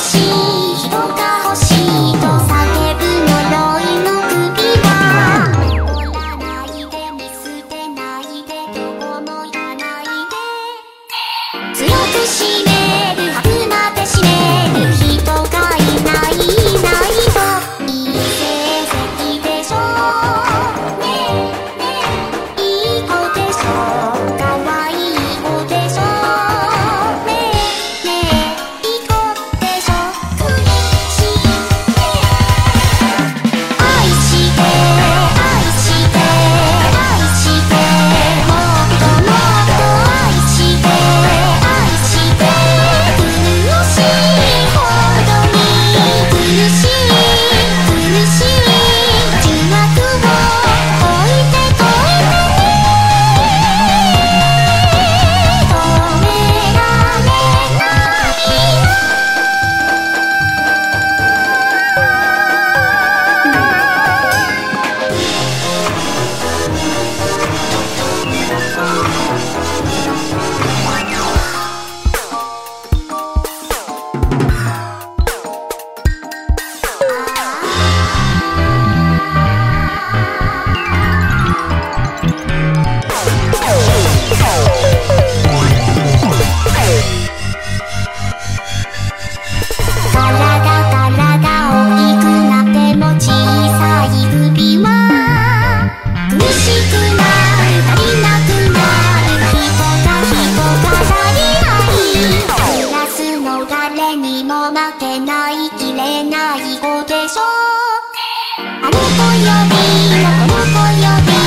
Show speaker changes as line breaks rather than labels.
see にもない切れない子でしょあの子よりのこの子より